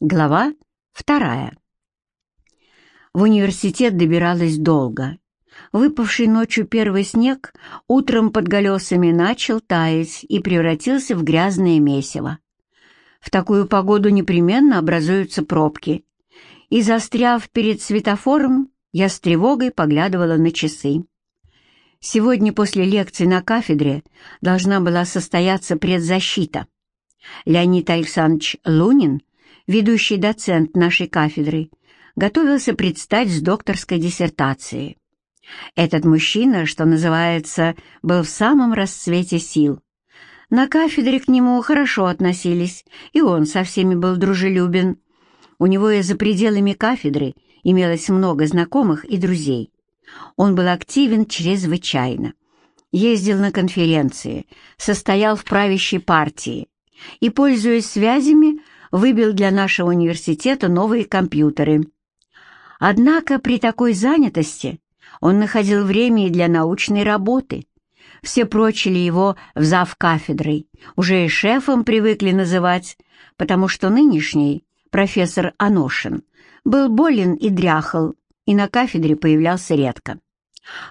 Глава вторая. В университет добиралась долго. Выпавший ночью первый снег утром под колесами начал таять и превратился в грязное месиво. В такую погоду непременно образуются пробки. И застряв перед светофором, я с тревогой поглядывала на часы. Сегодня после лекции на кафедре должна была состояться предзащита. Леонид Александрович Лунин ведущий доцент нашей кафедры, готовился предстать с докторской диссертацией. Этот мужчина, что называется, был в самом расцвете сил. На кафедре к нему хорошо относились, и он со всеми был дружелюбен. У него и за пределами кафедры имелось много знакомых и друзей. Он был активен чрезвычайно. Ездил на конференции, состоял в правящей партии и, пользуясь связями, выбил для нашего университета новые компьютеры. Однако при такой занятости он находил время и для научной работы. Все прочили его в зав кафедрой, уже и шефом привыкли называть, потому что нынешний, профессор Аношин, был болен и дряхал, и на кафедре появлялся редко.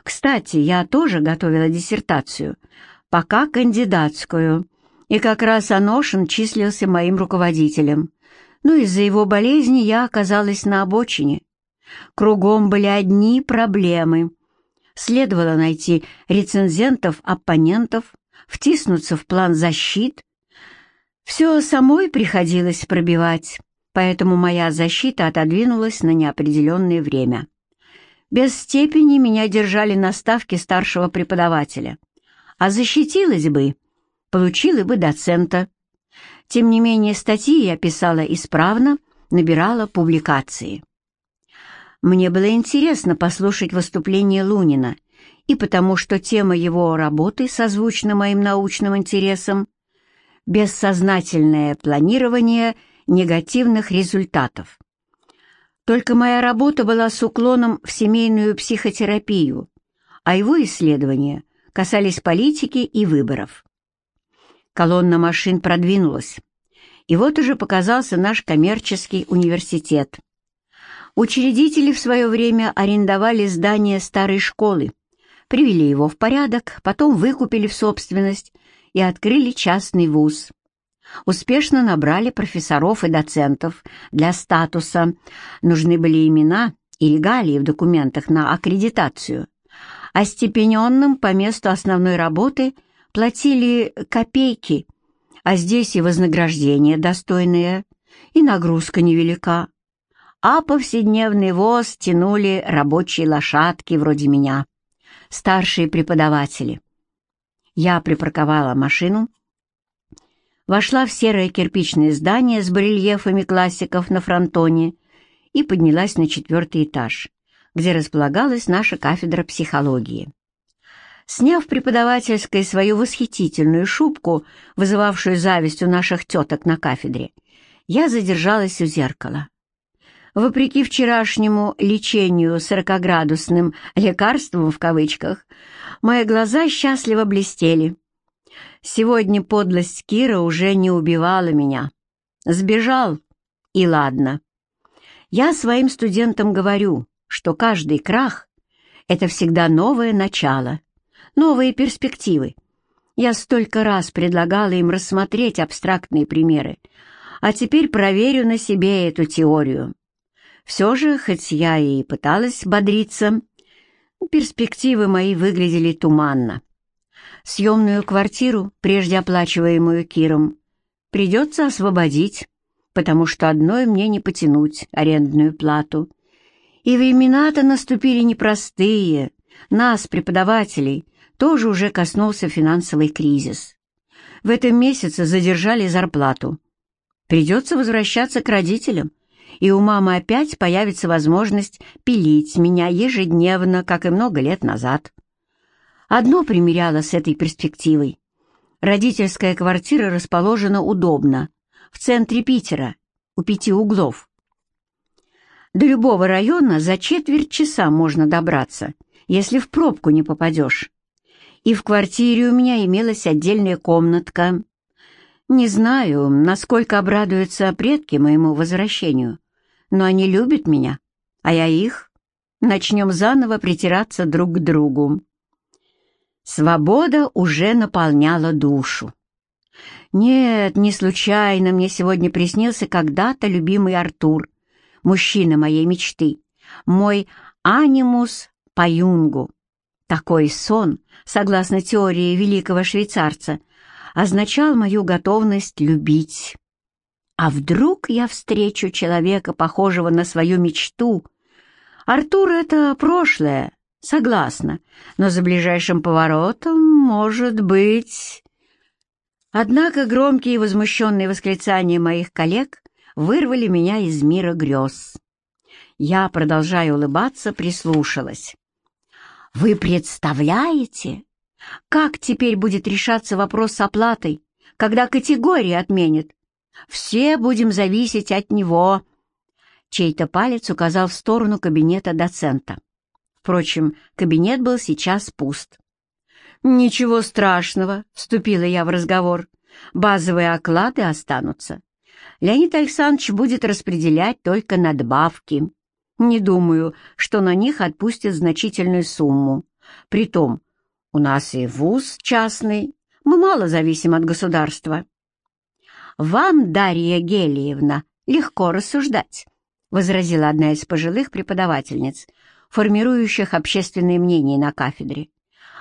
Кстати, я тоже готовила диссертацию, пока кандидатскую, и как раз Аношин числился моим руководителем. Но из-за его болезни я оказалась на обочине. Кругом были одни проблемы. Следовало найти рецензентов-оппонентов, втиснуться в план защит. Все самой приходилось пробивать, поэтому моя защита отодвинулась на неопределенное время. Без степени меня держали на ставке старшего преподавателя. А защитилась бы, получила бы доцента. Тем не менее, статьи я писала исправно, набирала публикации. Мне было интересно послушать выступление Лунина, и потому что тема его работы созвучна моим научным интересам «Бессознательное планирование негативных результатов». Только моя работа была с уклоном в семейную психотерапию, а его исследования касались политики и выборов. Колонна машин продвинулась, и вот уже показался наш коммерческий университет. Учредители в свое время арендовали здание старой школы, привели его в порядок, потом выкупили в собственность и открыли частный вуз. Успешно набрали профессоров и доцентов для статуса. Нужны были имена и регалии в документах на аккредитацию. А степененным по месту основной работы платили копейки, а здесь и вознаграждение достойное, и нагрузка невелика. А повседневный воз тянули рабочие лошадки вроде меня, старшие преподаватели. Я припарковала машину, вошла в серое кирпичное здание с барельефами классиков на фронтоне и поднялась на четвертый этаж, где располагалась наша кафедра психологии. Сняв преподавательской свою восхитительную шубку, вызывавшую зависть у наших теток на кафедре, я задержалась у зеркала. Вопреки вчерашнему лечению сорокоградусным «лекарством» в кавычках, мои глаза счастливо блестели. Сегодня подлость Кира уже не убивала меня. Сбежал, и ладно. Я своим студентам говорю, что каждый крах — это всегда новое начало новые перспективы. Я столько раз предлагала им рассмотреть абстрактные примеры, а теперь проверю на себе эту теорию. Все же, хоть я и пыталась бодриться, перспективы мои выглядели туманно. Съемную квартиру, прежде оплачиваемую Киром, придется освободить, потому что одной мне не потянуть арендную плату. И времена-то наступили непростые. Нас, преподавателей, тоже уже коснулся финансовый кризис. В этом месяце задержали зарплату. Придется возвращаться к родителям, и у мамы опять появится возможность пилить меня ежедневно, как и много лет назад. Одно примеряло с этой перспективой. Родительская квартира расположена удобно, в центре Питера, у пяти углов. До любого района за четверть часа можно добраться, если в пробку не попадешь и в квартире у меня имелась отдельная комнатка. Не знаю, насколько обрадуются предки моему возвращению, но они любят меня, а я их. Начнем заново притираться друг к другу. Свобода уже наполняла душу. Нет, не случайно мне сегодня приснился когда-то любимый Артур, мужчина моей мечты, мой анимус по Юнгу. Такой сон, согласно теории великого швейцарца, означал мою готовность любить. А вдруг я встречу человека, похожего на свою мечту? Артур — это прошлое, согласна, но за ближайшим поворотом, может быть... Однако громкие и возмущенные восклицания моих коллег вырвали меня из мира грез. Я, продолжая улыбаться, прислушалась. «Вы представляете, как теперь будет решаться вопрос с оплатой, когда категории отменят? Все будем зависеть от него!» Чей-то палец указал в сторону кабинета доцента. Впрочем, кабинет был сейчас пуст. «Ничего страшного», — вступила я в разговор. «Базовые оклады останутся. Леонид Александрович будет распределять только надбавки. Не думаю, что на них отпустят значительную сумму. Притом, у нас и вуз частный, мы мало зависим от государства. Вам, Дарья Гелиевна, легко рассуждать, возразила одна из пожилых преподавательниц, формирующих общественное мнение на кафедре.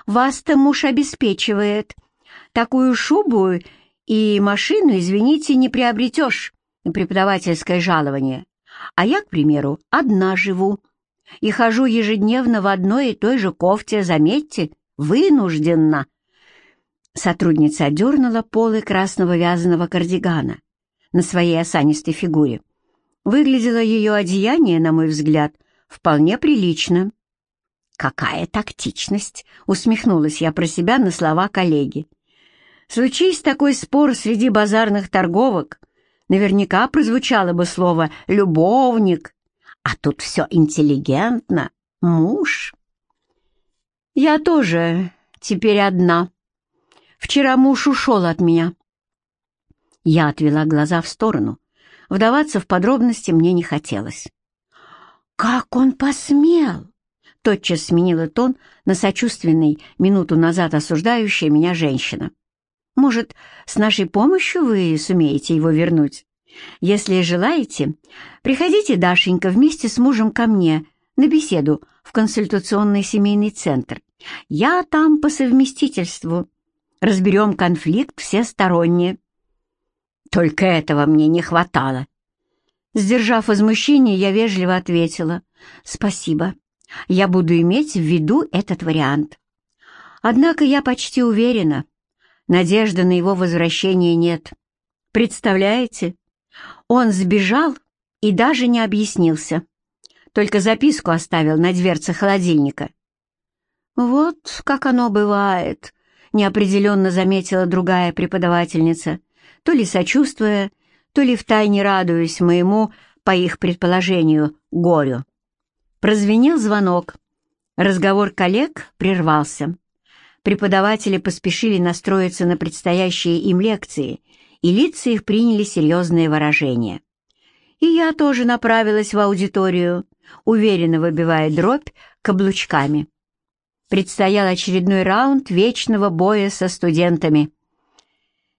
Вас-то муж обеспечивает. Такую шубу и машину, извините, не приобретешь на преподавательское жалование. А я, к примеру, одна живу и хожу ежедневно в одной и той же кофте, заметьте, вынужденно. Сотрудница одернула полы красного вязаного кардигана на своей осанистой фигуре. Выглядело ее одеяние, на мой взгляд, вполне прилично. «Какая тактичность!» — усмехнулась я про себя на слова коллеги. «Случись такой спор среди базарных торговок, наверняка прозвучало бы слово «любовник», а тут все интеллигентно, муж. Я тоже теперь одна. Вчера муж ушел от меня. Я отвела глаза в сторону. Вдаваться в подробности мне не хотелось. «Как он посмел!» Тотчас сменила тон на сочувственный, минуту назад осуждающая меня женщина. Может, с нашей помощью вы сумеете его вернуть? Если желаете, приходите, Дашенька, вместе с мужем ко мне на беседу в консультационный семейный центр. Я там по совместительству. Разберем конфликт всесторонне. Только этого мне не хватало. Сдержав возмущение, я вежливо ответила «Спасибо, я буду иметь в виду этот вариант». Однако я почти уверена, Надежды на его возвращение нет. Представляете? Он сбежал и даже не объяснился. Только записку оставил на дверце холодильника. «Вот как оно бывает», — неопределенно заметила другая преподавательница, то ли сочувствуя, то ли втайне радуясь моему, по их предположению, горю. Прозвенел звонок. Разговор коллег прервался преподаватели поспешили настроиться на предстоящие им лекции, и лица их приняли серьезное выражение. И я тоже направилась в аудиторию, уверенно выбивая дробь каблучками. Предстоял очередной раунд вечного боя со студентами.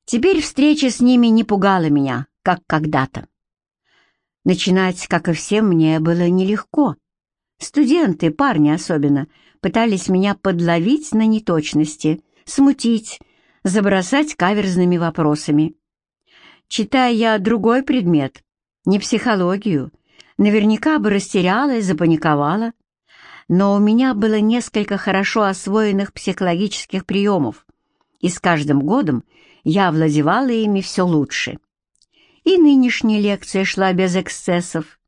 Теперь встреча с ними не пугала меня, как когда-то. Начинать, как и всем, мне было нелегко. Студенты, парни особенно, пытались меня подловить на неточности, смутить, забросать каверзными вопросами. Читая я другой предмет, не психологию, наверняка бы растерялась, запаниковала. Но у меня было несколько хорошо освоенных психологических приемов, и с каждым годом я овладевала ими все лучше. И нынешняя лекция шла без эксцессов.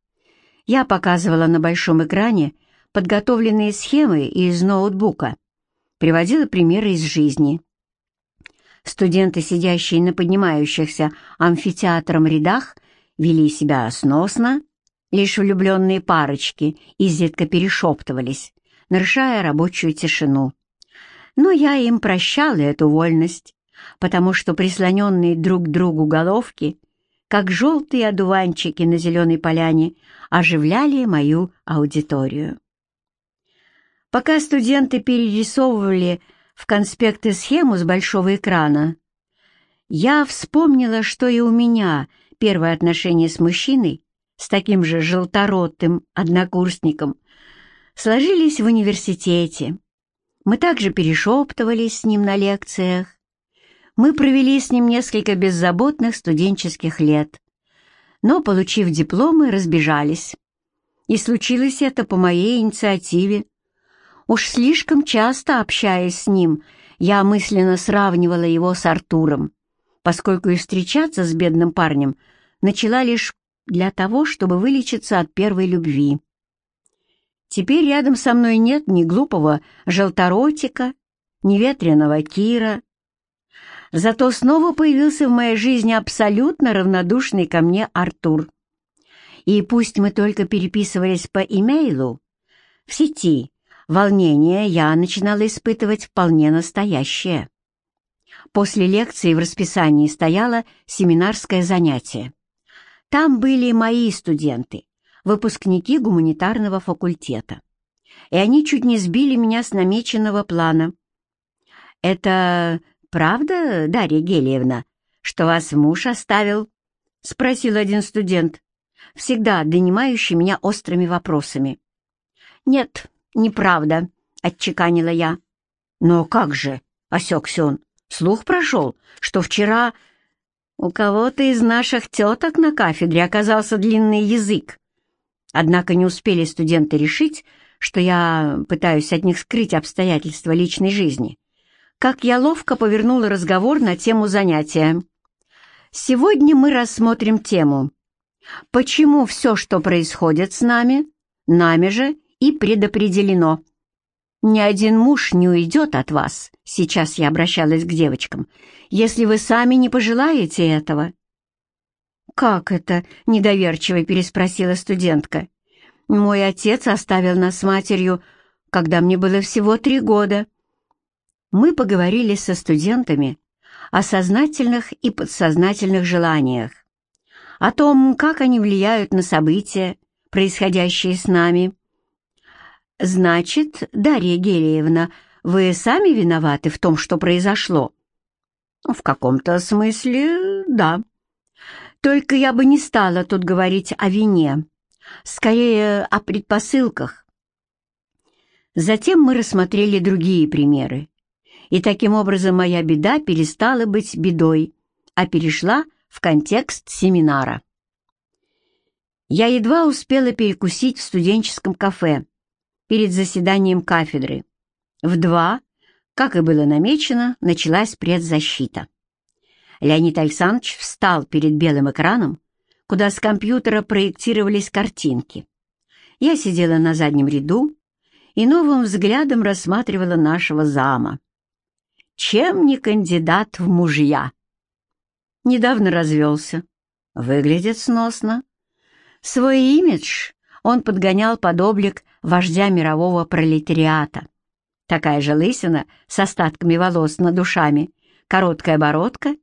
Я показывала на большом экране подготовленные схемы из ноутбука, приводила примеры из жизни. Студенты, сидящие на поднимающихся амфитеатром рядах, вели себя сносно, лишь влюбленные парочки изредка перешептывались, нарушая рабочую тишину. Но я им прощала эту вольность. потому что прислоненные друг к другу головки, как желтые одуванчики на зеленой поляне, оживляли мою аудиторию. Пока студенты перерисовывали в конспекты схему с большого экрана, я вспомнила, что и у меня первое отношение с мужчиной, с таким же желторотым однокурсником, сложились в университете. Мы также перешептывались с ним на лекциях. Мы провели с ним несколько беззаботных студенческих лет, но, получив дипломы, разбежались. И случилось это по моей инициативе. Уж слишком часто, общаясь с ним, я мысленно сравнивала его с Артуром, поскольку и встречаться с бедным парнем начала лишь для того, чтобы вылечиться от первой любви. Теперь рядом со мной нет ни глупого желторотика, ни ветреного Кира. Зато снова появился в моей жизни абсолютно равнодушный ко мне Артур. И пусть мы только переписывались по имейлу, в сети Волнение я начинала испытывать вполне настоящее. После лекции в расписании стояло семинарское занятие. Там были мои студенты, выпускники гуманитарного факультета. И они чуть не сбили меня с намеченного плана. «Это правда, Дарья Гелиевна, что вас муж оставил?» — спросил один студент, всегда донимающий меня острыми вопросами. «Нет, неправда», — отчеканила я. «Но как же?» — осекся он. «Слух прошел, что вчера у кого-то из наших теток на кафедре оказался длинный язык. Однако не успели студенты решить, что я пытаюсь от них скрыть обстоятельства личной жизни, как я ловко повернула разговор на тему занятия. Сегодня мы рассмотрим тему «Почему все, что происходит с нами, нами же и предопределено. Ни один муж не уйдет от вас, сейчас я обращалась к девочкам, если вы сами не пожелаете этого. «Как это?» — недоверчиво переспросила студентка. «Мой отец оставил нас с матерью, когда мне было всего три года». Мы поговорили со студентами о сознательных и подсознательных желаниях, о том, как они влияют на события, происходящие с нами, «Значит, Дарья Гелиевна, вы сами виноваты в том, что произошло?» «В каком-то смысле, да. Только я бы не стала тут говорить о вине, скорее о предпосылках». Затем мы рассмотрели другие примеры, и таким образом моя беда перестала быть бедой, а перешла в контекст семинара. Я едва успела перекусить в студенческом кафе, перед заседанием кафедры. В два, как и было намечено, началась предзащита. Леонид Александрович встал перед белым экраном, куда с компьютера проектировались картинки. Я сидела на заднем ряду и новым взглядом рассматривала нашего зама. Чем не кандидат в мужья? Недавно развелся. Выглядит сносно. Свой имидж он подгонял под облик вождя мирового пролетариата. Такая же лысина с остатками волос над душами, короткая бородка,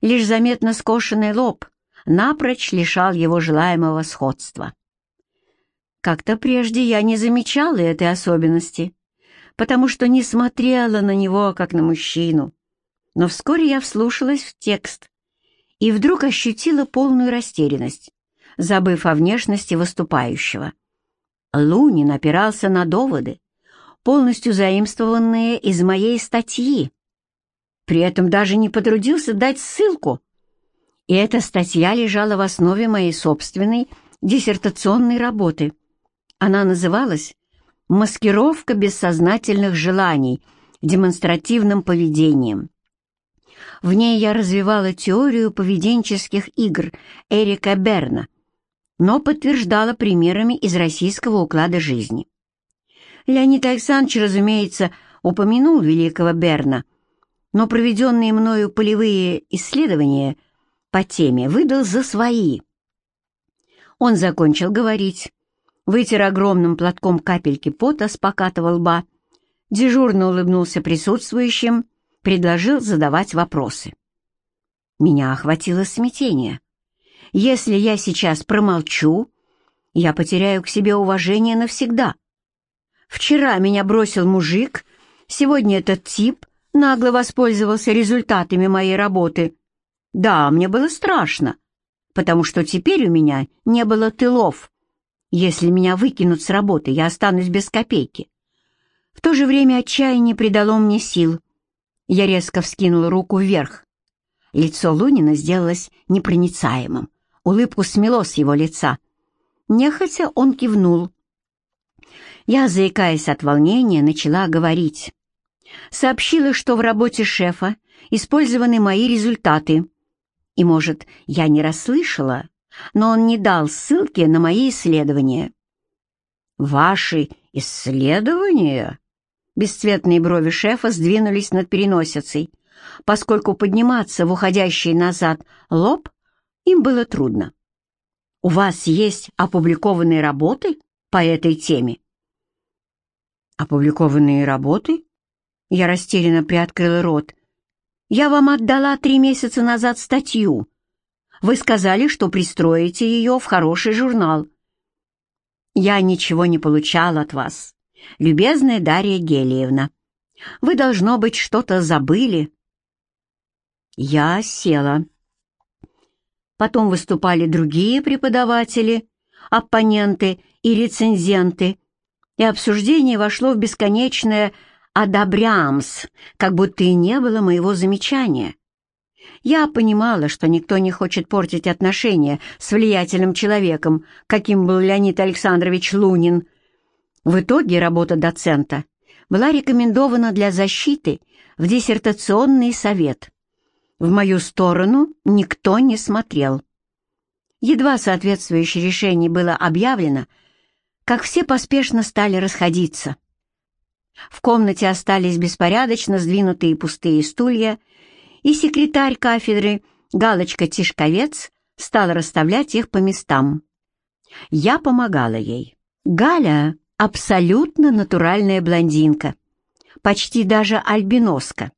лишь заметно скошенный лоб напрочь лишал его желаемого сходства. Как-то прежде я не замечала этой особенности, потому что не смотрела на него, как на мужчину. Но вскоре я вслушалась в текст и вдруг ощутила полную растерянность забыв о внешности выступающего. Лунин опирался на доводы, полностью заимствованные из моей статьи. При этом даже не потрудился дать ссылку. И эта статья лежала в основе моей собственной диссертационной работы. Она называлась «Маскировка бессознательных желаний демонстративным поведением». В ней я развивала теорию поведенческих игр Эрика Берна – но подтверждала примерами из российского уклада жизни. Леонид Александрович, разумеется, упомянул великого Берна, но проведенные мною полевые исследования по теме выдал за свои. Он закончил говорить, вытер огромным платком капельки пота с покатого лба, дежурно улыбнулся присутствующим, предложил задавать вопросы. Меня охватило смятение. Если я сейчас промолчу, я потеряю к себе уважение навсегда. Вчера меня бросил мужик, сегодня этот тип нагло воспользовался результатами моей работы. Да, мне было страшно, потому что теперь у меня не было тылов. Если меня выкинут с работы, я останусь без копейки. В то же время отчаяние придало мне сил. Я резко вскинул руку вверх. Лицо Лунина сделалось непроницаемым. Улыбку смело с его лица. Нехотя он кивнул. Я, заикаясь от волнения, начала говорить. Сообщила, что в работе шефа использованы мои результаты. И, может, я не расслышала, но он не дал ссылки на мои исследования. «Ваши исследования?» Бесцветные брови шефа сдвинулись над переносицей, поскольку подниматься в уходящий назад лоб им было трудно. «У вас есть опубликованные работы по этой теме?» «Опубликованные работы?» Я растерянно приоткрыла рот. «Я вам отдала три месяца назад статью. Вы сказали, что пристроите ее в хороший журнал». «Я ничего не получал от вас. «Любезная Дарья Гелиевна, вы, должно быть, что-то забыли». Я села. Потом выступали другие преподаватели, оппоненты и рецензенты, и обсуждение вошло в бесконечное «одобрямс», как будто и не было моего замечания. Я понимала, что никто не хочет портить отношения с влиятельным человеком, каким был Леонид Александрович Лунин, в итоге работа доцента была рекомендована для защиты в диссертационный совет. В мою сторону никто не смотрел. Едва соответствующее решение было объявлено, как все поспешно стали расходиться. В комнате остались беспорядочно сдвинутые пустые стулья, и секретарь кафедры Галочка Тишковец стала расставлять их по местам. Я помогала ей. Галя абсолютно натуральная блондинка, почти даже альбиноска,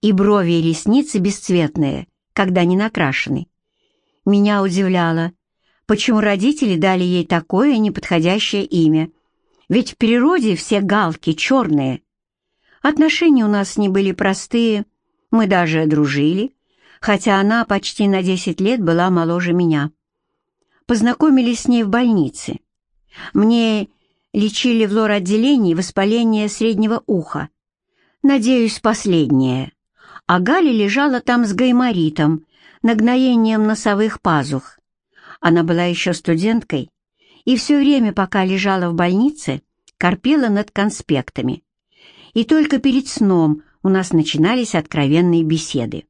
и брови и ресницы бесцветные, когда не накрашены. Меня удивляло, почему родители дали ей такое неподходящее имя, ведь в природе все галки черные. Отношения у нас не были простые, мы даже дружили, хотя она почти на 10 лет была моложе меня. Познакомились с ней в больнице. Мне лечили в лор-отделении воспаление среднего уха. Надеюсь, последнее. А Галя лежала там с гайморитом, нагноением носовых пазух. Она была еще студенткой и все время, пока лежала в больнице, корпела над конспектами. И только перед сном у нас начинались откровенные беседы.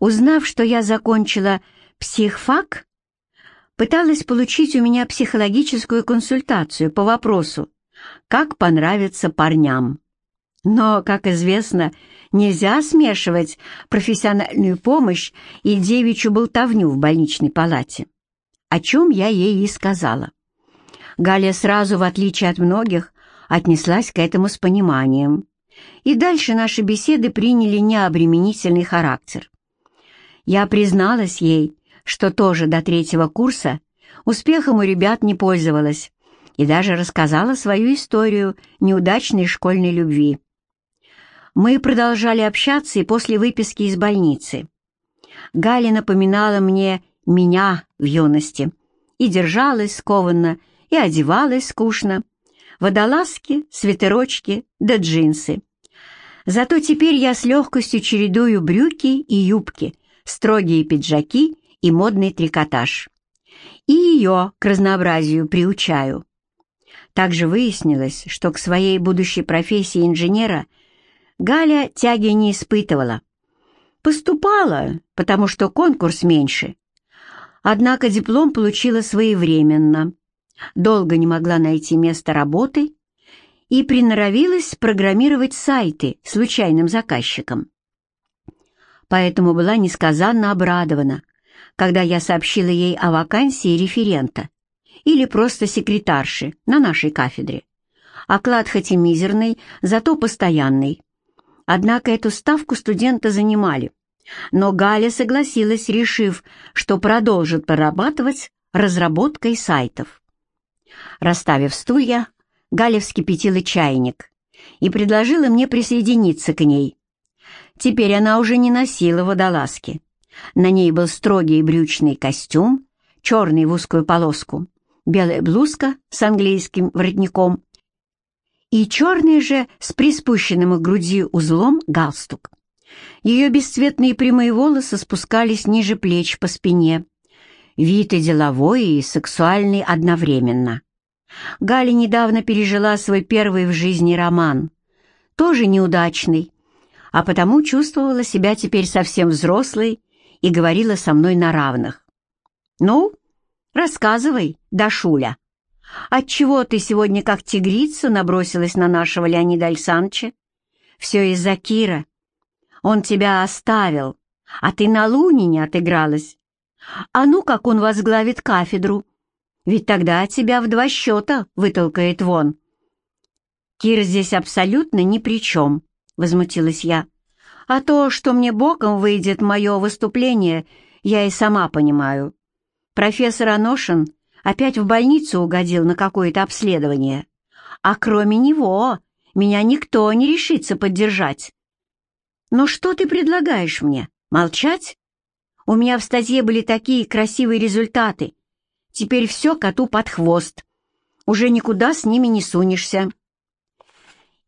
Узнав, что я закончила психфак, пыталась получить у меня психологическую консультацию по вопросу «Как понравится парням?». Но, как известно, нельзя смешивать профессиональную помощь и девичью болтовню в больничной палате, о чем я ей и сказала. Галя сразу, в отличие от многих, отнеслась к этому с пониманием, и дальше наши беседы приняли необременительный характер. Я призналась ей, что тоже до третьего курса успехом у ребят не пользовалась и даже рассказала свою историю неудачной школьной любви. Мы продолжали общаться и после выписки из больницы. Галя напоминала мне меня в юности и держалась скованно, и одевалась скучно. Водолазки, свитерочки да джинсы. Зато теперь я с легкостью чередую брюки и юбки, строгие пиджаки и модный трикотаж. И ее к разнообразию приучаю. Также выяснилось, что к своей будущей профессии инженера Галя тяги не испытывала. Поступала, потому что конкурс меньше. Однако диплом получила своевременно. Долго не могла найти место работы и приноровилась программировать сайты случайным заказчикам. Поэтому была несказанно обрадована, когда я сообщила ей о вакансии референта или просто секретарши на нашей кафедре. Оклад хоть и мизерный, зато постоянный. Однако эту ставку студенты занимали, но Галя согласилась, решив, что продолжит прорабатывать разработкой сайтов. Расставив стулья, Галя вскипятила чайник и предложила мне присоединиться к ней. Теперь она уже не носила водолазки. На ней был строгий брючный костюм, черный в узкую полоску, белая блузка с английским воротником и черный же с приспущенным к груди узлом галстук. Ее бесцветные прямые волосы спускались ниже плеч по спине. Вид и деловой, и сексуальный одновременно. Галя недавно пережила свой первый в жизни роман, тоже неудачный, а потому чувствовала себя теперь совсем взрослой и говорила со мной на равных. «Ну, рассказывай, Дашуля, отчего ты сегодня как тигрица набросилась на нашего Леонида Александровича? Все из-за Кира. Он тебя оставил, а ты на луне не отыгралась. А ну, как он возглавит кафедру, ведь тогда тебя в два счета вытолкает вон». «Кир здесь абсолютно ни при чем», — возмутилась я. «А то, что мне боком выйдет мое выступление, я и сама понимаю. Профессор Аношин опять в больницу угодил на какое-то обследование, а кроме него меня никто не решится поддержать. Но что ты предлагаешь мне? Молчать? У меня в статье были такие красивые результаты. Теперь все коту под хвост. Уже никуда с ними не сунешься.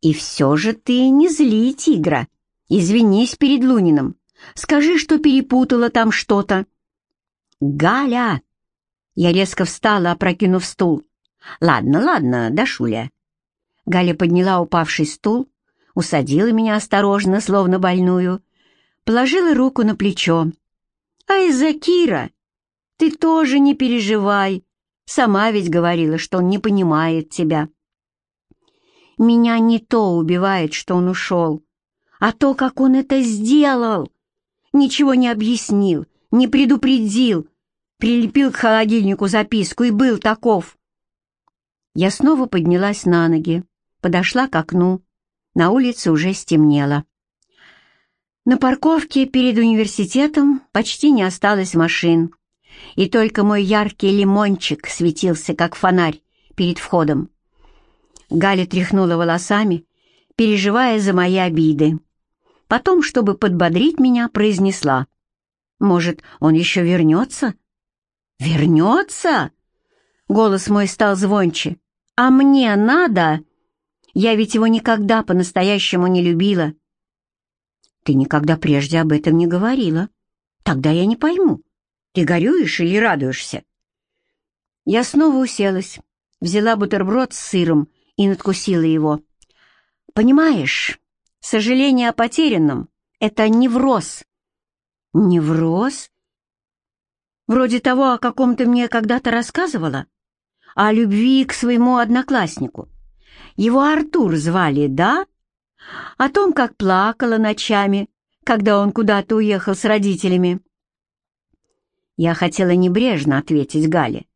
И все же ты не зли тигра. Извинись перед Луниным. Скажи, что перепутала там что-то. Галя! Я резко встала, опрокинув стул. Ладно, ладно, Дашуля. Галя подняла упавший стул, усадила меня осторожно, словно больную, положила руку на плечо. А из-за Кира ты тоже не переживай. Сама ведь говорила, что он не понимает тебя. Меня не то убивает, что он ушел, а то, как он это сделал. Ничего не объяснил, не предупредил, прилепил к холодильнику записку и был таков. Я снова поднялась на ноги, подошла к окну. На улице уже стемнело. На парковке перед университетом почти не осталось машин, и только мой яркий лимончик светился, как фонарь, перед входом. Галя тряхнула волосами, переживая за мои обиды. Потом, чтобы подбодрить меня, произнесла. «Может, он еще вернется?» «Вернется?» Голос мой стал звонче. «А мне надо? Я ведь его никогда по-настоящему не любила». «Ты никогда прежде об этом не говорила. Тогда я не пойму, ты горюешь или радуешься?» Я снова уселась, взяла бутерброд с сыром и надкусила его. «Понимаешь, сожаление о потерянном — это невроз». «Невроз?» «Вроде того, о каком ты мне когда-то рассказывала? О любви к своему однокласснику. Его Артур звали, да? О том, как плакала ночами, когда он куда-то уехал с родителями». Я хотела небрежно ответить Гале,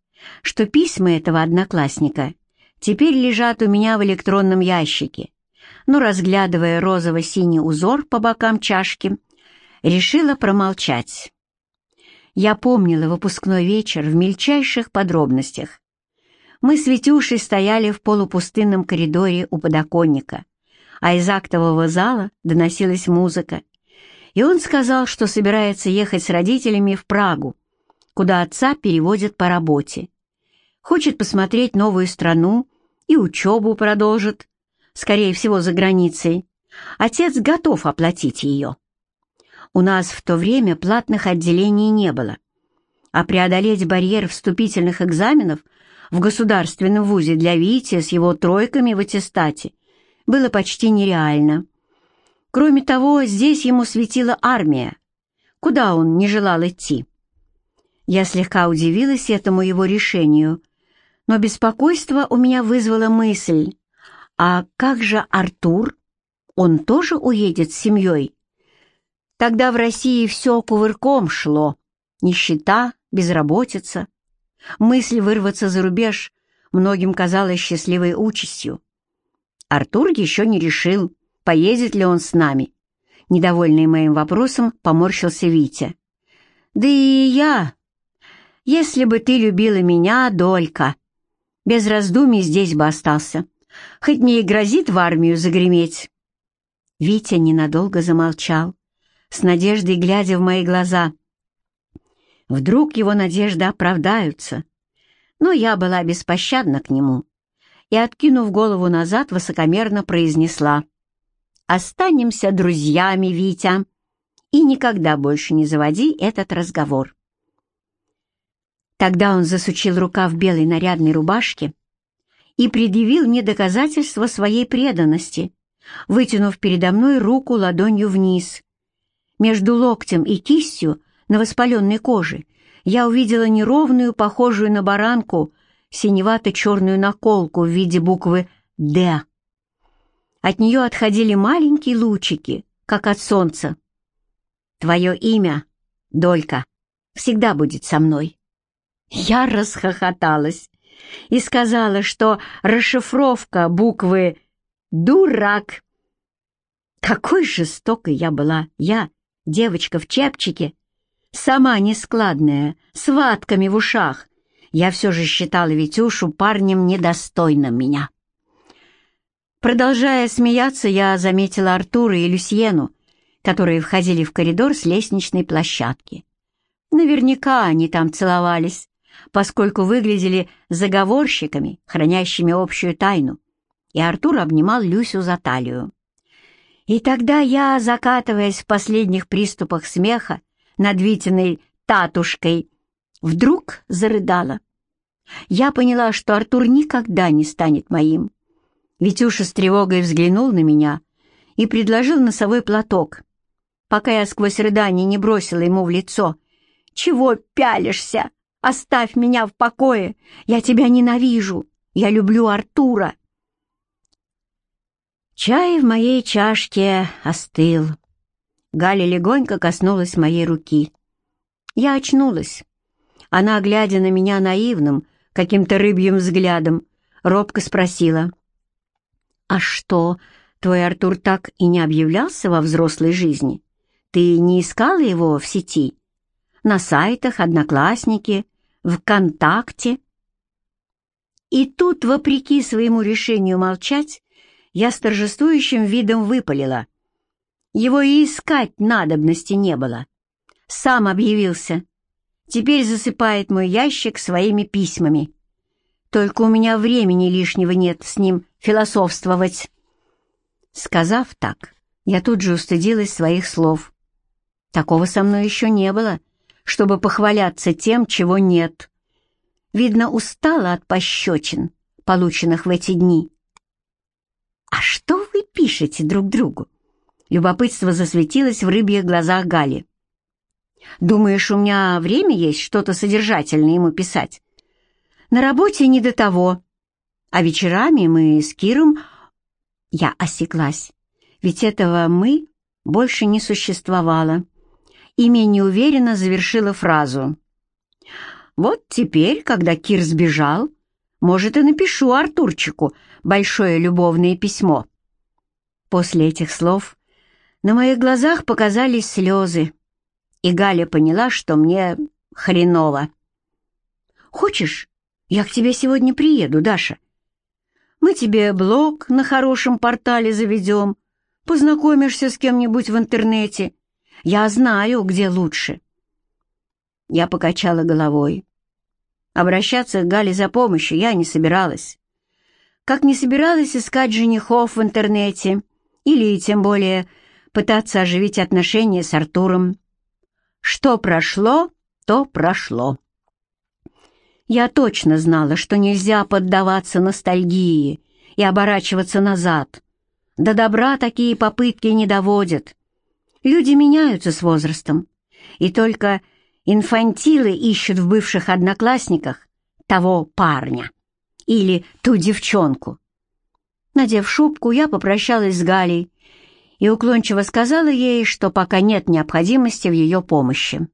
что письма этого одноклассника теперь лежат у меня в электронном ящике, но, разглядывая розово-синий узор по бокам чашки, решила промолчать. Я помнила выпускной вечер в мельчайших подробностях. Мы с Витюшей стояли в полупустынном коридоре у подоконника, а из актового зала доносилась музыка, и он сказал, что собирается ехать с родителями в Прагу, куда отца переводят по работе. Хочет посмотреть новую страну и учебу продолжит, скорее всего, за границей. Отец готов оплатить ее. У нас в то время платных отделений не было, а преодолеть барьер вступительных экзаменов в государственном вузе для Вити с его тройками в аттестате было почти нереально. Кроме того, здесь ему светила армия, куда он не желал идти. Я слегка удивилась этому его решению но беспокойство у меня вызвала мысль, а как же Артур? Он тоже уедет с семьей? Тогда в России все кувырком шло. Нищета, безработица. Мысль вырваться за рубеж многим казалась счастливой участью. Артур еще не решил, поедет ли он с нами. Недовольный моим вопросом, поморщился Витя. «Да и я. Если бы ты любила меня, Долька, без раздумий здесь бы остался. Хоть мне и грозит в армию загреметь». Витя ненадолго замолчал, с надеждой глядя в мои глаза. Вдруг его надежды оправдаются. Но я была беспощадна к нему и, откинув голову назад, высокомерно произнесла «Останемся друзьями, Витя, и никогда больше не заводи этот разговор». Тогда он засучил рука в белой нарядной рубашке и предъявил мне доказательство своей преданности, вытянув передо мной руку ладонью вниз. Между локтем и кистью на воспаленной коже я увидела неровную, похожую на баранку, синевато-черную наколку в виде буквы «Д». От нее отходили маленькие лучики, как от солнца. «Твое имя, Долька, всегда будет со мной». Я расхохоталась и сказала, что расшифровка буквы «Дурак». Какой жестокой я была, я, девочка в чепчике, сама нескладная, с ватками в ушах, я все же считала Витюшу парнем недостойным меня. Продолжая смеяться, я заметила Артура и Люсьену, которые входили в коридор с лестничной площадки. Наверняка они там целовались, поскольку выглядели заговорщиками, хранящими общую тайну, и Артур обнимал Люсю за талию. И тогда я, закатываясь в последних приступах смеха над Витиной татушкой, Вдруг зарыдала. Я поняла, что Артур никогда не станет моим. Витюша с тревогой взглянул на меня и предложил носовой платок, пока я сквозь рыдание не бросила ему в лицо. «Чего пялишься? Оставь меня в покое! Я тебя ненавижу! Я люблю Артура!» Чай в моей чашке остыл. Галя легонько коснулась моей руки. Я очнулась. Она, глядя на меня наивным, каким-то рыбьим взглядом, робко спросила. «А что, твой Артур так и не объявлялся во взрослой жизни? Ты не искала его в сети? На сайтах, Одноклассники, ВКонтакте?» И тут, вопреки своему решению молчать, я с торжествующим видом выпалила. Его и искать надобности не было. Сам объявился, теперь засыпает мой ящик своими письмами. Только у меня времени лишнего нет с ним философствовать. Сказав так, я тут же устыдилась своих слов. Такого со мной еще не было, чтобы похваляться тем, чего нет. Видно, устала от пощечин, полученных в эти дни. «А что вы пишете друг другу?» Любопытство засветилось в рыбьих глазах Гали. Думаешь, у меня время есть что-то содержательное ему писать? На работе не до того. А вечерами мы с Киром... Я осеклась, ведь этого «мы» больше не существовало. И менее уверенно завершила фразу. Вот теперь, когда Кир сбежал, может, и напишу Артурчику большое любовное письмо. После этих слов на моих глазах показались слезы и Галя поняла, что мне хреново. «Хочешь, я к тебе сегодня приеду, Даша? Мы тебе блог на хорошем портале заведем, познакомишься с кем-нибудь в интернете. Я знаю, где лучше». Я покачала головой. Обращаться к Гале за помощью я не собиралась. Как не собиралась искать женихов в интернете или, тем более, пытаться оживить отношения с Артуром. Что прошло, то прошло. Я точно знала, что нельзя поддаваться ностальгии и оборачиваться назад. До добра такие попытки не доводят. Люди меняются с возрастом, и только инфантилы ищут в бывших одноклассниках того парня или ту девчонку. Надев шубку, я попрощалась с Галей и уклончиво сказала ей, что пока нет необходимости в ее помощи.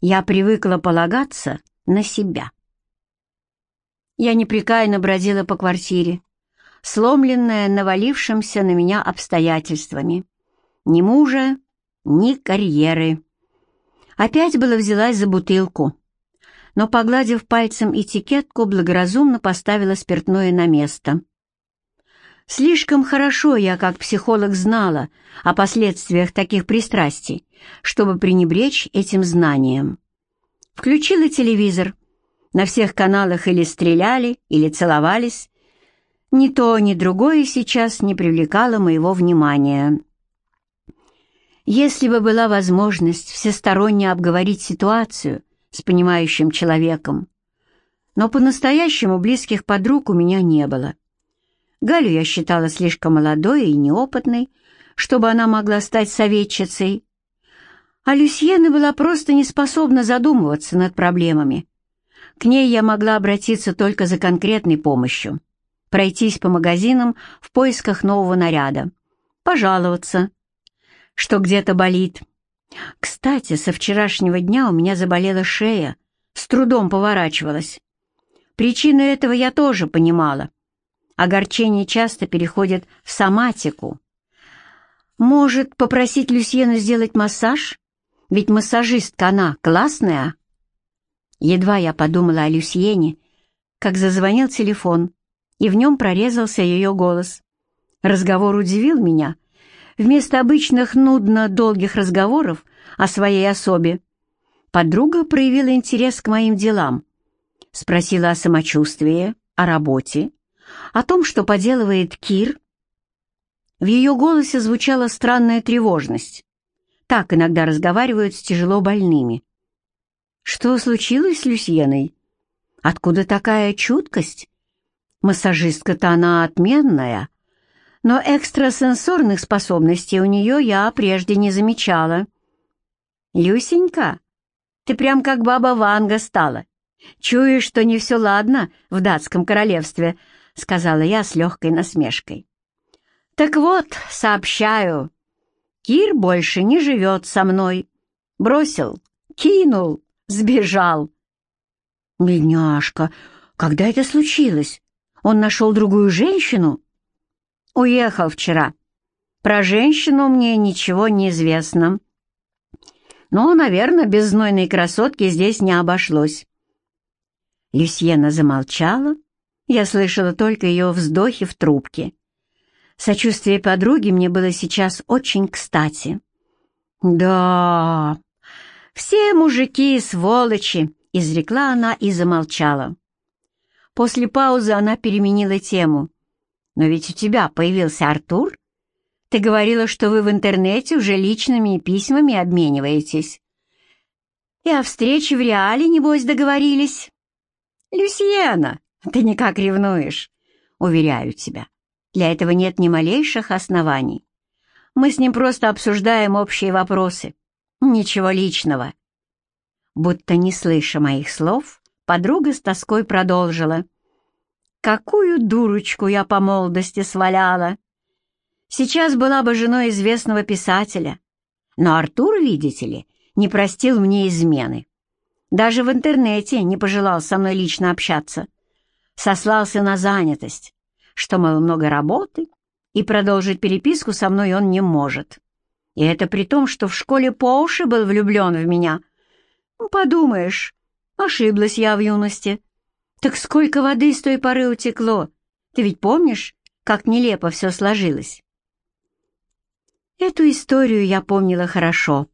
Я привыкла полагаться на себя. Я непрекаянно бродила по квартире, сломленная навалившимся на меня обстоятельствами. Ни мужа, ни карьеры. Опять было взялась за бутылку, но, погладив пальцем этикетку, благоразумно поставила спиртное на место. Слишком хорошо я, как психолог, знала о последствиях таких пристрастий, чтобы пренебречь этим знанием. Включила телевизор. На всех каналах или стреляли, или целовались. Ни то, ни другое сейчас не привлекало моего внимания. Если бы была возможность всесторонне обговорить ситуацию с понимающим человеком, но по-настоящему близких подруг у меня не было. Галю я считала слишком молодой и неопытной, чтобы она могла стать советчицей, а Люсьена была просто не способна задумываться над проблемами. К ней я могла обратиться только за конкретной помощью, пройтись по магазинам в поисках нового наряда, пожаловаться, что где-то болит. Кстати, со вчерашнего дня у меня заболела шея, с трудом поворачивалась. Причину этого я тоже понимала. Огорчение часто переходит в соматику. Может, попросить Люсьену сделать массаж? Ведь массажистка она классная. Едва я подумала о Люсьене, как зазвонил телефон, и в нем прорезался ее голос. Разговор удивил меня — Вместо обычных нудно долгих разговоров о своей особе, подруга проявила интерес к моим делам. Спросила о самочувствии, о работе, о том, что поделывает Кир. В ее голосе звучала странная тревожность. Так иногда разговаривают с тяжело больными. Что случилось с Люсьеной? Откуда такая чуткость? Массажистка-то она отменная, но экстрасенсорных способностей у нее я прежде не замечала. «Люсенька, ты прям как баба Ванга стала. Чуешь, что не все ладно в датском королевстве», — сказала я с легкой насмешкой. «Так вот, сообщаю, Кир больше не живет со мной. Бросил, кинул, сбежал». «Бедняжка, когда это случилось? Он нашел другую женщину?» Уехал вчера. Про женщину мне ничего не известно. Но, наверное, без знойной красотки здесь не обошлось. Люсьена замолчала. Я слышала только ее вздохи в трубке. Сочувствие подруги мне было сейчас очень кстати. «Да, все мужики сволочи», — изрекла она и замолчала. После паузы она переменила тему. Но ведь у тебя появился Артур. Ты говорила, что вы в интернете уже личными письмами обмениваетесь. И о встрече в реале, небось, договорились. Люсьена, ты никак ревнуешь. Уверяю тебя, для этого нет ни малейших оснований. Мы с ним просто обсуждаем общие вопросы. Ничего личного. Будто не слыша моих слов, подруга с тоской продолжила. Какую дурочку я по молодости сваляла! Сейчас была бы женой известного писателя, но Артур, видите ли, не простил мне измены. Даже в интернете не пожелал со мной лично общаться. Сослался на занятость, что, мало много работы, и продолжить переписку со мной он не может. И это при том, что в школе по уши был влюблен в меня. Подумаешь, ошиблась я в юности. Так сколько воды с той поры утекло? Ты ведь помнишь, как нелепо все сложилось? Эту историю я помнила хорошо,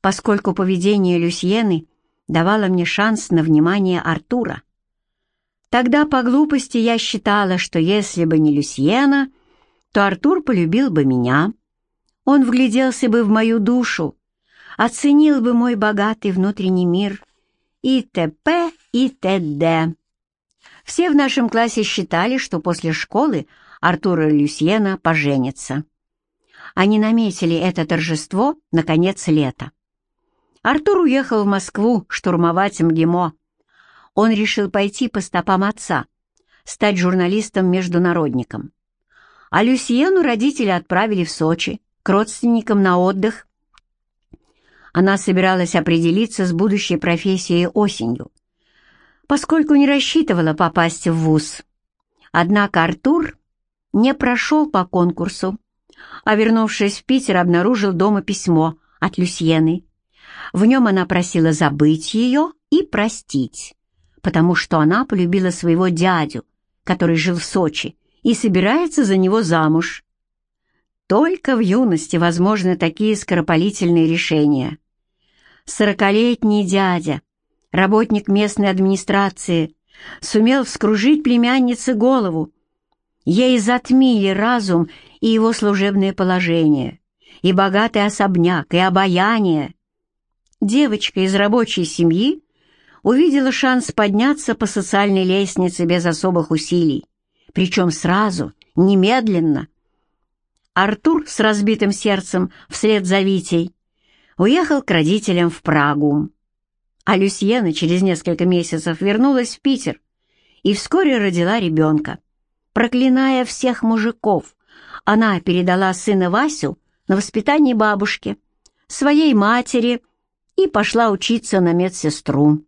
поскольку поведение Люсьены давало мне шанс на внимание Артура. Тогда по глупости я считала, что если бы не Люсьена, то Артур полюбил бы меня. Он вгляделся бы в мою душу, оценил бы мой богатый внутренний мир и т.п. и т.д. Все в нашем классе считали, что после школы Артур и Люсьена поженятся. Они наметили это торжество на конец лета. Артур уехал в Москву штурмовать МГИМО. Он решил пойти по стопам отца, стать журналистом-международником. А Люсьену родители отправили в Сочи к родственникам на отдых. Она собиралась определиться с будущей профессией осенью, поскольку не рассчитывала попасть в вуз. Однако Артур не прошел по конкурсу, а, вернувшись в Питер, обнаружил дома письмо от Люсьены. В нем она просила забыть ее и простить, потому что она полюбила своего дядю, который жил в Сочи, и собирается за него замуж. Только в юности возможны такие скоропалительные решения. Сорокалетний дядя, работник местной администрации, сумел вскружить племяннице голову. Ей затмили разум и его служебное положение, и богатый особняк, и обаяние. Девочка из рабочей семьи увидела шанс подняться по социальной лестнице без особых усилий, причем сразу, немедленно. Артур с разбитым сердцем вслед за Витей уехал к родителям в Прагу. А Люсьена через несколько месяцев вернулась в Питер и вскоре родила ребенка. Проклиная всех мужиков, она передала сына Васю на воспитание бабушке, своей матери и пошла учиться на медсестру.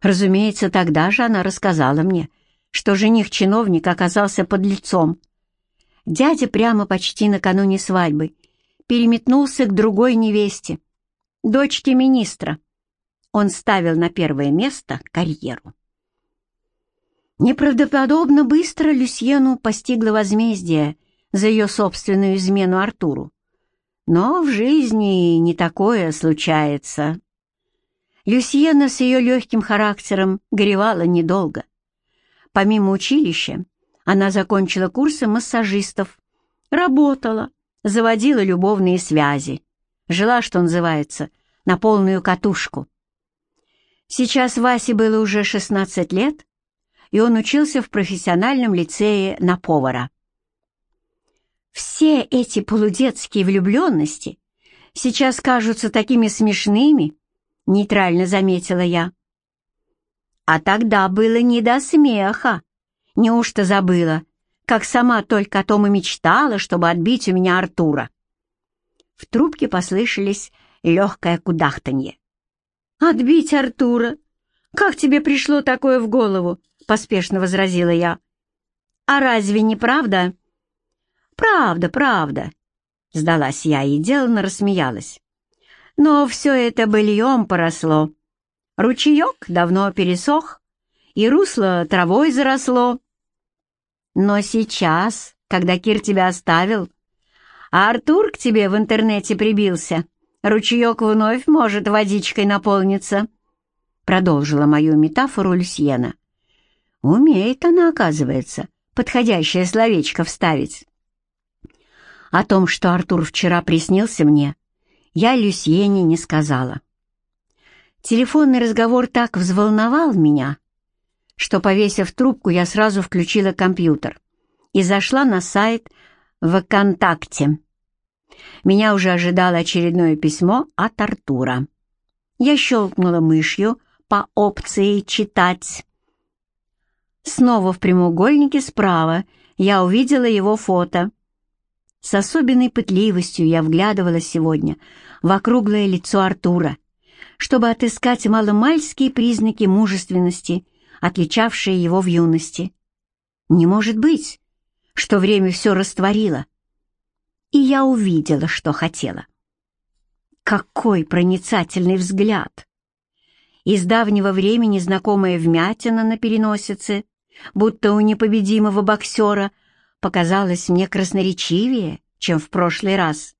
Разумеется, тогда же она рассказала мне, что жених-чиновник оказался под лицом. Дядя прямо почти накануне свадьбы переметнулся к другой невесте, дочке министра. Он ставил на первое место карьеру. Неправдоподобно быстро Люсьену постигло возмездие за ее собственную измену Артуру. Но в жизни не такое случается. Люсьена с ее легким характером горевала недолго. Помимо училища, она закончила курсы массажистов, работала, заводила любовные связи, жила, что называется, на полную катушку. Сейчас Васе было уже 16 лет, и он учился в профессиональном лицее на повара. Все эти полудетские влюбленности сейчас кажутся такими смешными, — нейтрально заметила я. «А тогда было не до смеха. Неужто забыла, как сама только о том и мечтала, чтобы отбить у меня Артура?» В трубке послышались легкое кудахтанье. «Отбить Артура? Как тебе пришло такое в голову?» — поспешно возразила я. «А разве не правда?» «Правда, правда», — сдалась я и деланно рассмеялась. Но все это быльем поросло. Ручеек давно пересох, и русло травой заросло. Но сейчас, когда Кир тебя оставил, а Артур к тебе в интернете прибился, ручеек вновь может водичкой наполниться. Продолжила мою метафору Люсьена. Умеет она, оказывается, подходящее словечко вставить. О том, что Артур вчера приснился мне, я Люсьене не сказала. Телефонный разговор так взволновал меня, что, повесив трубку, я сразу включила компьютер и зашла на сайт ВКонтакте. Меня уже ожидало очередное письмо от Артура. Я щелкнула мышью по опции «Читать». Снова в прямоугольнике справа я увидела его фото — с особенной пытливостью я вглядывалась сегодня в округлое лицо Артура, чтобы отыскать маломальские признаки мужественности, отличавшие его в юности. Не может быть, что время все растворило. И я увидела, что хотела. Какой проницательный взгляд! Из давнего времени знакомая вмятина на переносице, будто у непобедимого боксера — показалось мне красноречивее, чем в прошлый раз.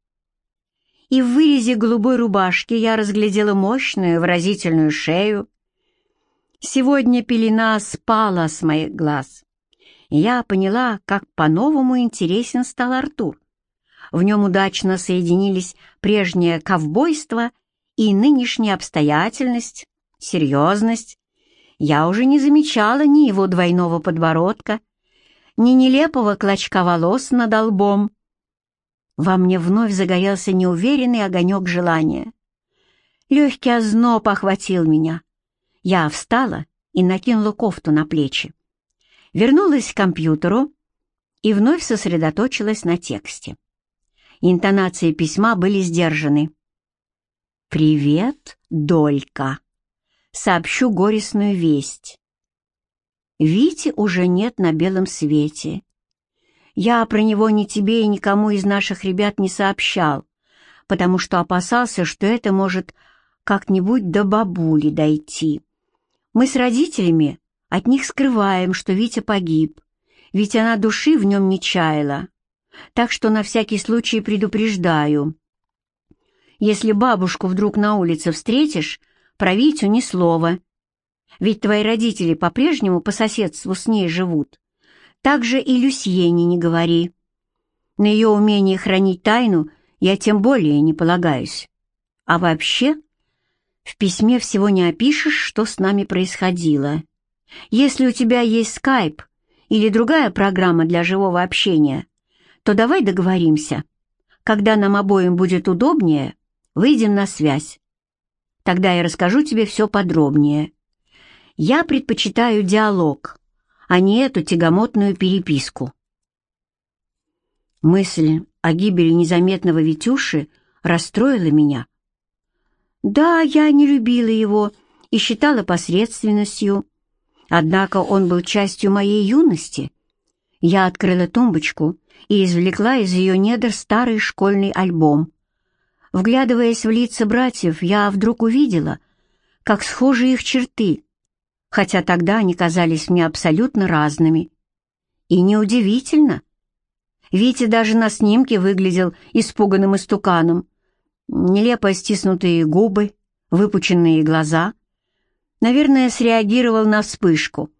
И в вырезе голубой рубашки я разглядела мощную выразительную шею. Сегодня пелена спала с моих глаз. Я поняла, как по-новому интересен стал Артур. В нем удачно соединились прежнее ковбойство и нынешняя обстоятельность, серьезность. Я уже не замечала ни его двойного подбородка, ни нелепого клочка волос над лбом. Во мне вновь загорелся неуверенный огонек желания. Легкий озноб охватил меня. Я встала и накинула кофту на плечи. Вернулась к компьютеру и вновь сосредоточилась на тексте. Интонации письма были сдержаны. «Привет, Долька. Сообщу горестную весть. Вити уже нет на белом свете. Я про него ни тебе и никому из наших ребят не сообщал, потому что опасался, что это может как-нибудь до бабули дойти. Мы с родителями от них скрываем, что Витя погиб, ведь она души в нем не чаяла. Так что на всякий случай предупреждаю. Если бабушку вдруг на улице встретишь, про Витю ни слова. Ведь твои родители по-прежнему по соседству с ней живут. Так же и Люсьене не говори. На ее умение хранить тайну я тем более не полагаюсь. А вообще, в письме всего не опишешь, что с нами происходило. Если у тебя есть скайп или другая программа для живого общения, то давай договоримся. Когда нам обоим будет удобнее, выйдем на связь. Тогда я расскажу тебе все подробнее. Я предпочитаю диалог, а не эту тягомотную переписку. Мысль о гибели незаметного Витюши расстроила меня. Да, я не любила его и считала посредственностью, однако он был частью моей юности. Я открыла тумбочку и извлекла из ее недр старый школьный альбом. Вглядываясь в лица братьев, я вдруг увидела, как схожи их черты, хотя тогда они казались мне абсолютно разными. И неудивительно. Витя даже на снимке выглядел испуганным истуканом. Нелепо стиснутые губы, выпученные глаза. Наверное, среагировал на вспышку.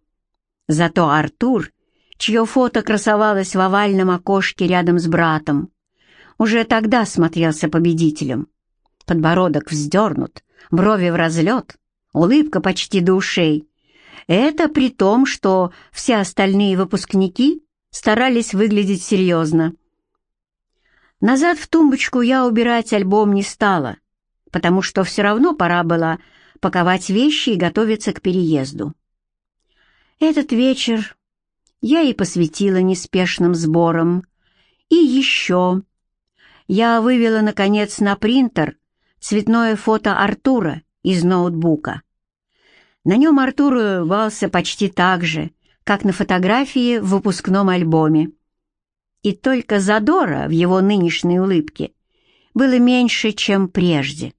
Зато Артур, чье фото красовалось в овальном окошке рядом с братом, уже тогда смотрелся победителем. Подбородок вздернут, брови в разлет, улыбка почти до ушей. Это при том, что все остальные выпускники старались выглядеть серьезно. Назад в тумбочку я убирать альбом не стала, потому что все равно пора было паковать вещи и готовиться к переезду. Этот вечер я и посвятила неспешным сборам. И еще я вывела, наконец, на принтер цветное фото Артура из ноутбука. На нем Артур улыбался почти так же, как на фотографии в выпускном альбоме. И только задора в его нынешней улыбке было меньше, чем прежде.